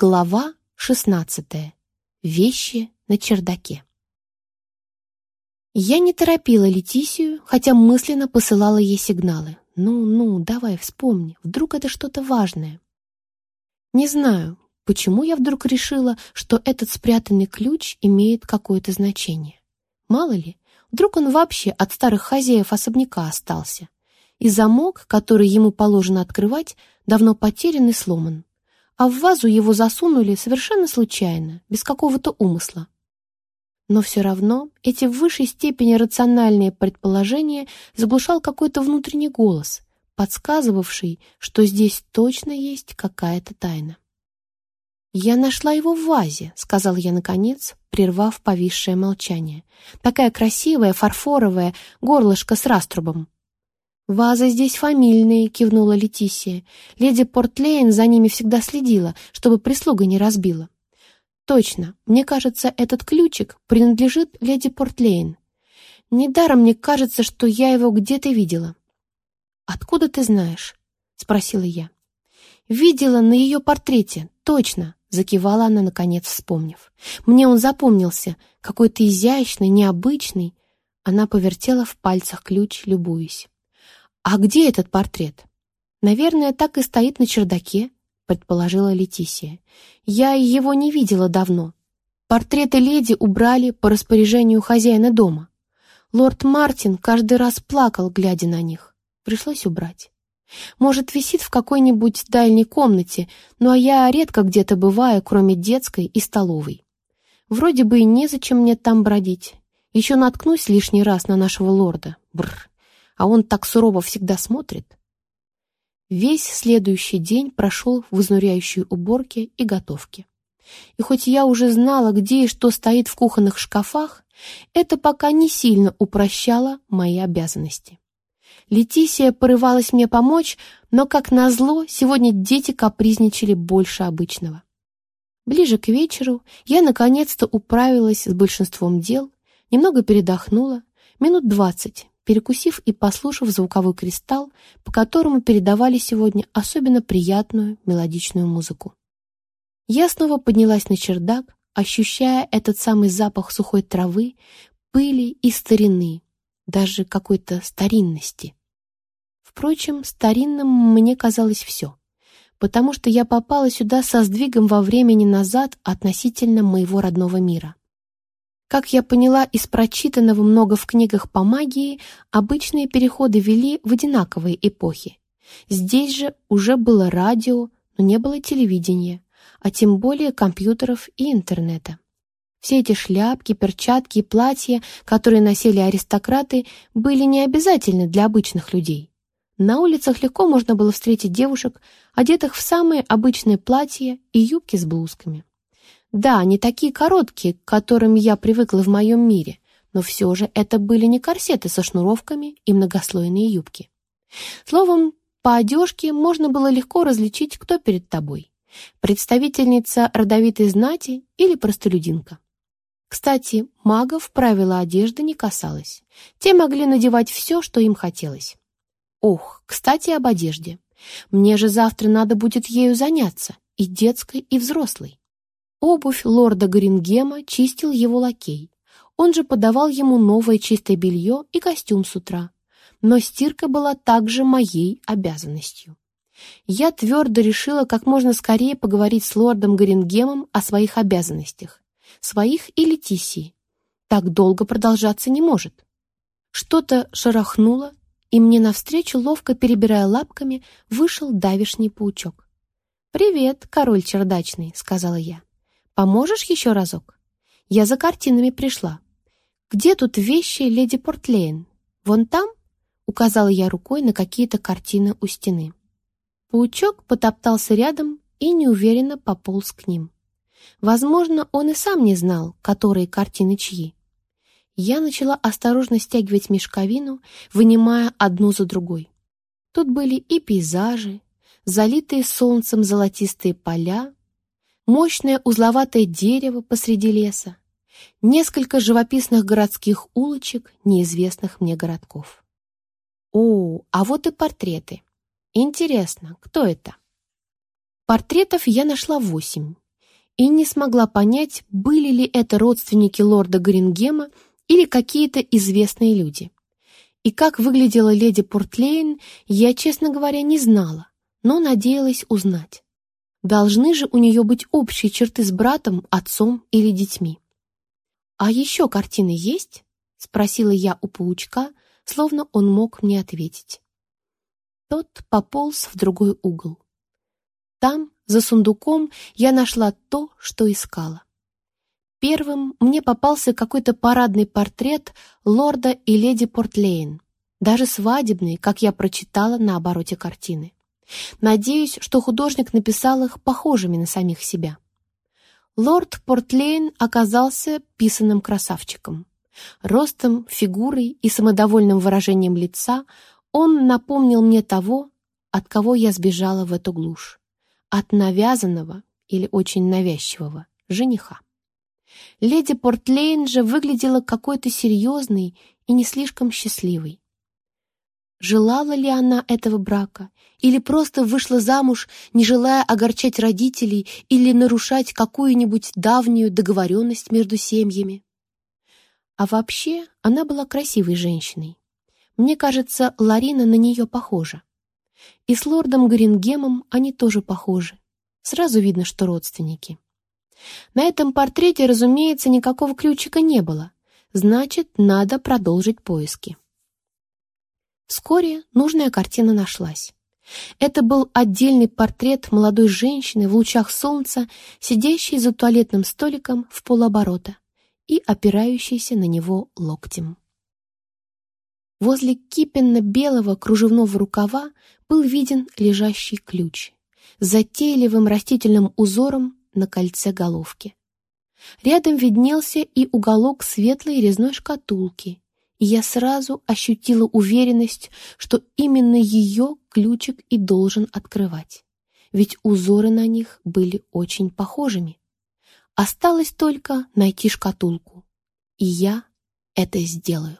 Глава 16. Вещи на чердаке. Я не торопила Летисию, хотя мысленно посылала ей сигналы. «Ну, ну, давай, вспомни, вдруг это что-то важное». Не знаю, почему я вдруг решила, что этот спрятанный ключ имеет какое-то значение. Мало ли, вдруг он вообще от старых хозяев особняка остался, и замок, который ему положено открывать, давно потерян и сломан а в вазу его засунули совершенно случайно, без какого-то умысла. Но все равно эти в высшей степени рациональные предположения заглушал какой-то внутренний голос, подсказывавший, что здесь точно есть какая-то тайна. «Я нашла его в вазе», — сказал я наконец, прервав повисшее молчание. «Такая красивая, фарфоровая, горлышко с раструбом. «Ваза здесь фамильные», — кивнула Летисия. «Леди Портлейн за ними всегда следила, чтобы прислуга не разбила». «Точно. Мне кажется, этот ключик принадлежит леди Портлейн. Недаром мне кажется, что я его где-то видела». «Откуда ты знаешь?» — спросила я. «Видела на ее портрете, точно», — закивала она, наконец вспомнив. «Мне он запомнился, какой-то изящный, необычный». Она повертела в пальцах ключ, любуясь. «А где этот портрет?» «Наверное, так и стоит на чердаке», — предположила Летисия. «Я его не видела давно. Портреты леди убрали по распоряжению хозяина дома. Лорд Мартин каждый раз плакал, глядя на них. Пришлось убрать. Может, висит в какой-нибудь дальней комнате, ну а я редко где-то бываю, кроме детской и столовой. Вроде бы и незачем мне там бродить. Еще наткнусь лишний раз на нашего лорда. Бррр а он так сурово всегда смотрит. Весь следующий день прошел в изнуряющей уборке и готовке. И хоть я уже знала, где и что стоит в кухонных шкафах, это пока не сильно упрощало мои обязанности. Летисия порывалась мне помочь, но, как назло, сегодня дети капризничали больше обычного. Ближе к вечеру я наконец-то управилась с большинством дел, немного передохнула, минут двадцать, перекусив и послушав звуковой кристалл, по которому передавали сегодня особенно приятную мелодичную музыку. Я снова поднялась на чердак, ощущая этот самый запах сухой травы, пыли и старины, даже какой-то старинности. Впрочем, старинным мне казалось все, потому что я попала сюда со сдвигом во времени назад относительно моего родного мира. Как я поняла из прочитанного много в книгах по магии, обычные переходы вели в одинаковые эпохи. Здесь же уже было радио, но не было телевидения, а тем более компьютеров и интернета. Все эти шляпки, перчатки и платья, которые носили аристократы, были не обязательны для обычных людей. На улицах легко можно было встретить девушек, одетых в самые обычные платья и юбки с блузками. Да, не такие короткие, к которым я привыкла в моем мире, но все же это были не корсеты со шнуровками и многослойные юбки. Словом, по одежке можно было легко различить, кто перед тобой. Представительница родовитой знати или простолюдинка. Кстати, магов правила одежды не касалось. Те могли надевать все, что им хотелось. Ох, кстати, об одежде. Мне же завтра надо будет ею заняться, и детской, и взрослой. Обувь лорда Грингема чистил его лакей. Он же подавал ему новое чистое белье и костюм с утра. Но стирка была также моей обязанностью. Я твердо решила как можно скорее поговорить с лордом Грингемом о своих обязанностях. Своих и Летисии. Так долго продолжаться не может. Что-то шарахнуло, и мне навстречу, ловко перебирая лапками, вышел давишний паучок. «Привет, король чердачный», — сказала я. Поможешь еще разок? Я за картинами пришла. Где тут вещи леди Портлейн? Вон там?» Указала я рукой на какие-то картины у стены. Паучок потоптался рядом и неуверенно пополз к ним. Возможно, он и сам не знал, которые картины чьи. Я начала осторожно стягивать мешковину, вынимая одну за другой. Тут были и пейзажи, залитые солнцем золотистые поля, мощное узловатое дерево посреди леса, несколько живописных городских улочек неизвестных мне городков. О, а вот и портреты. Интересно, кто это? Портретов я нашла восемь, и не смогла понять, были ли это родственники лорда Грингема или какие-то известные люди. И как выглядела леди Портлейн, я, честно говоря, не знала, но надеялась узнать. Должны же у нее быть общие черты с братом, отцом или детьми. «А еще картины есть?» — спросила я у паучка, словно он мог мне ответить. Тот пополз в другой угол. Там, за сундуком, я нашла то, что искала. Первым мне попался какой-то парадный портрет лорда и леди Портлейн, даже свадебный, как я прочитала на обороте картины. Надеюсь, что художник написал их похожими на самих себя. Лорд Портлейн оказался писанным красавчиком. Ростом, фигурой и самодовольным выражением лица он напомнил мне того, от кого я сбежала в эту глушь. От навязанного или очень навязчивого жениха. Леди Портлейн же выглядела какой-то серьезной и не слишком счастливой. Желала ли она этого брака, или просто вышла замуж, не желая огорчать родителей или нарушать какую-нибудь давнюю договоренность между семьями? А вообще, она была красивой женщиной. Мне кажется, Ларина на нее похожа. И с лордом Грингемом они тоже похожи. Сразу видно, что родственники. На этом портрете, разумеется, никакого ключика не было. Значит, надо продолжить поиски. Вскоре нужная картина нашлась. Это был отдельный портрет молодой женщины в лучах солнца, сидящей за туалетным столиком в полоборота и опирающейся на него локтем. Возле кипенно-белого кружевного рукава был виден лежащий ключ с затейливым растительным узором на кольце головки. Рядом виднелся и уголок светлой резной шкатулки, и я сразу ощутила уверенность, что именно ее ключик и должен открывать, ведь узоры на них были очень похожими. Осталось только найти шкатулку, и я это сделаю.